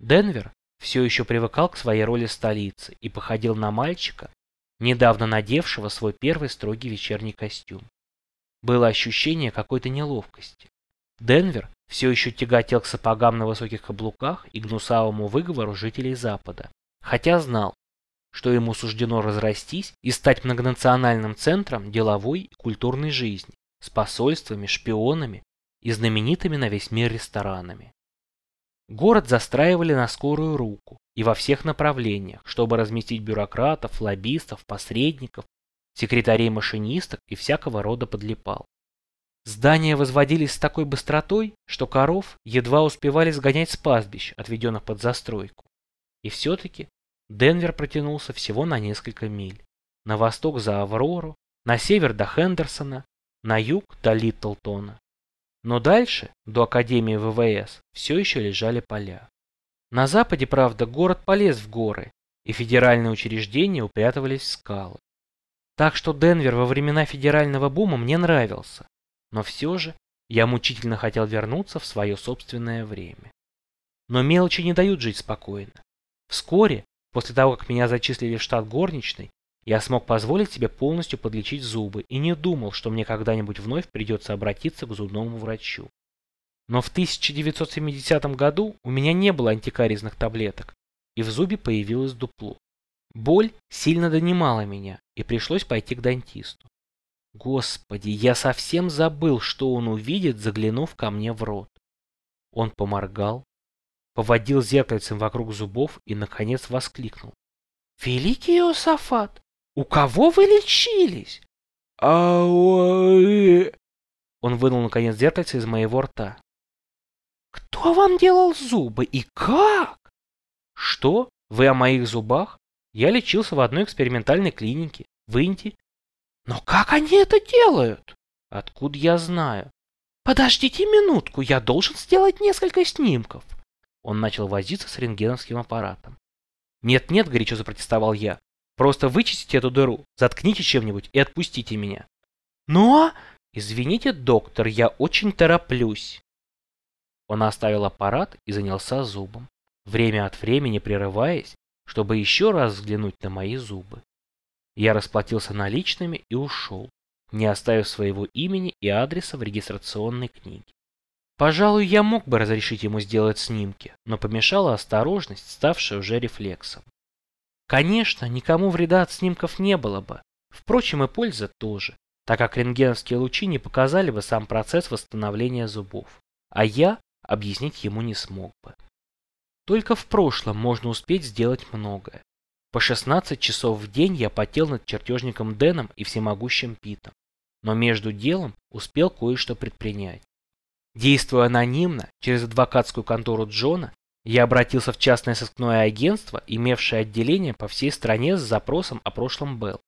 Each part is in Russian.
Денвер все еще привыкал к своей роли столицы и походил на мальчика, недавно надевшего свой первый строгий вечерний костюм. Было ощущение какой-то неловкости. Денвер все еще тяготел к сапогам на высоких каблуках и гнусавому выговору жителей Запада, хотя знал, что ему суждено разрастись и стать многонациональным центром деловой и культурной жизни, с посольствами, шпионами и знаменитыми на весь мир ресторанами. Город застраивали на скорую руку и во всех направлениях, чтобы разместить бюрократов, лоббистов, посредников, секретарей-машинисток и всякого рода подлипал. Здания возводились с такой быстротой, что коров едва успевали сгонять с пастбищ, отведенных под застройку. И все-таки Денвер протянулся всего на несколько миль. На восток за Аврору, на север до Хендерсона, на юг до Литтлтона. Но дальше, до Академии ВВС, все еще лежали поля. На западе, правда, город полез в горы, и федеральные учреждения упрятывались в скалы. Так что Денвер во времена федерального бума мне нравился, но все же я мучительно хотел вернуться в свое собственное время. Но мелочи не дают жить спокойно. Вскоре, после того, как меня зачислили в штат горничной, я смог позволить себе полностью подлечить зубы и не думал, что мне когда-нибудь вновь придется обратиться к зубному врачу. Но в 1970 году у меня не было антикаризных таблеток, и в зубе появилось дупло. Боль сильно донимала меня, и пришлось пойти к дантисту. Господи, я совсем забыл, что он увидит, заглянув ко мне в рот. Он поморгал, поводил зеркальцем вокруг зубов и, наконец, воскликнул. «Великий Иосафат, у кого вы лечились? Ауэ. Он вынул наконец зеркальце из моего рта. Кто вам делал зубы и как? Что? Вы о моих зубах? Я лечился в одной экспериментальной клинике в Индии. Но как они это делают? Откуда я знаю? Подождите минутку, я должен сделать несколько снимков. Он начал возиться с рентгеновским аппаратом. Нет-нет, горячо запротестовал я. Просто вычистите эту дыру, заткните чем-нибудь и отпустите меня. Но... Извините, доктор, я очень тороплюсь. Он оставил аппарат и занялся зубом, время от времени прерываясь, чтобы еще раз взглянуть на мои зубы. Я расплатился наличными и ушел, не оставив своего имени и адреса в регистрационной книге. Пожалуй, я мог бы разрешить ему сделать снимки, но помешала осторожность, ставшая уже рефлексом. Конечно, никому вреда от снимков не было бы. Впрочем, и польза тоже, так как рентгеновские лучи не показали бы сам процесс восстановления зубов. А я объяснить ему не смог бы. Только в прошлом можно успеть сделать многое. По 16 часов в день я потел над чертежником Дэном и всемогущим Питом. Но между делом успел кое-что предпринять. Действуя анонимно, через адвокатскую контору Джона, я обратился в частное сыскное агентство, имевшее отделение по всей стране с запросом о прошлом Белл.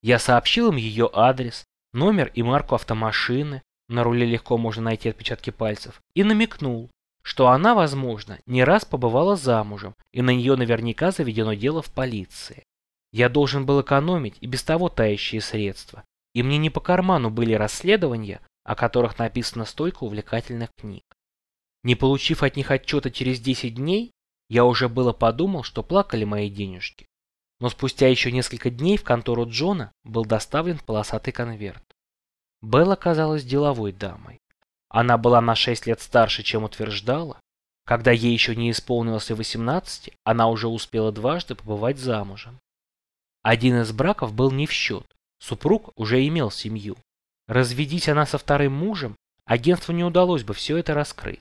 Я сообщил им ее адрес, номер и марку автомашины, на руле легко можно найти отпечатки пальцев, и намекнул, что она, возможно, не раз побывала замужем, и на нее наверняка заведено дело в полиции. Я должен был экономить и без того тающие средства, и мне не по карману были расследования, о которых написано столько увлекательных книг. Не получив от них отчета через 10 дней, я уже было подумал, что плакали мои денежки. Но спустя еще несколько дней в контору Джона был доставлен полосатый конверт. Белла казалась деловой дамой. Она была на 6 лет старше, чем утверждала. Когда ей еще не исполнилось и 18, она уже успела дважды побывать замужем. Один из браков был не в счет. Супруг уже имел семью. Разведись она со вторым мужем, агентству не удалось бы все это раскрыть.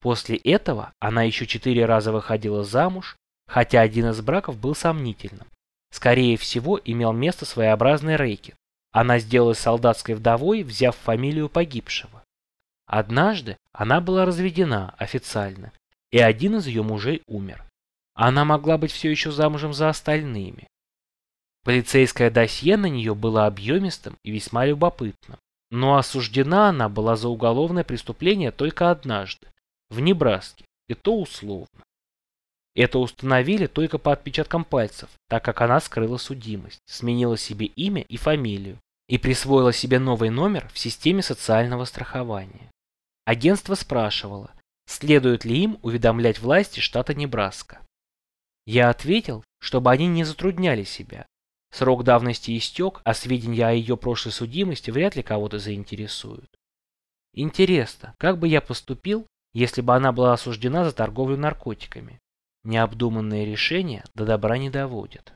После этого она еще четыре раза выходила замуж, хотя один из браков был сомнительным. Скорее всего, имел место своеобразный рейкет. Она сделалась солдатской вдовой, взяв фамилию погибшего. Однажды она была разведена официально, и один из ее мужей умер. Она могла быть все еще замужем за остальными. Полицейское досье на нее было объемистым и весьма любопытным, но осуждена она была за уголовное преступление только однажды, в Небраске, и то условно. Это установили только по отпечаткам пальцев, так как она скрыла судимость, сменила себе имя и фамилию и присвоила себе новый номер в системе социального страхования. Агентство спрашивало, следует ли им уведомлять власти штата Небраска. Я ответил, чтобы они не затрудняли себя. Срок давности истек, а сведения о ее прошлой судимости вряд ли кого-то заинтересуют. Интересно, как бы я поступил, если бы она была осуждена за торговлю наркотиками. Необдуманные решения до добра не доводят.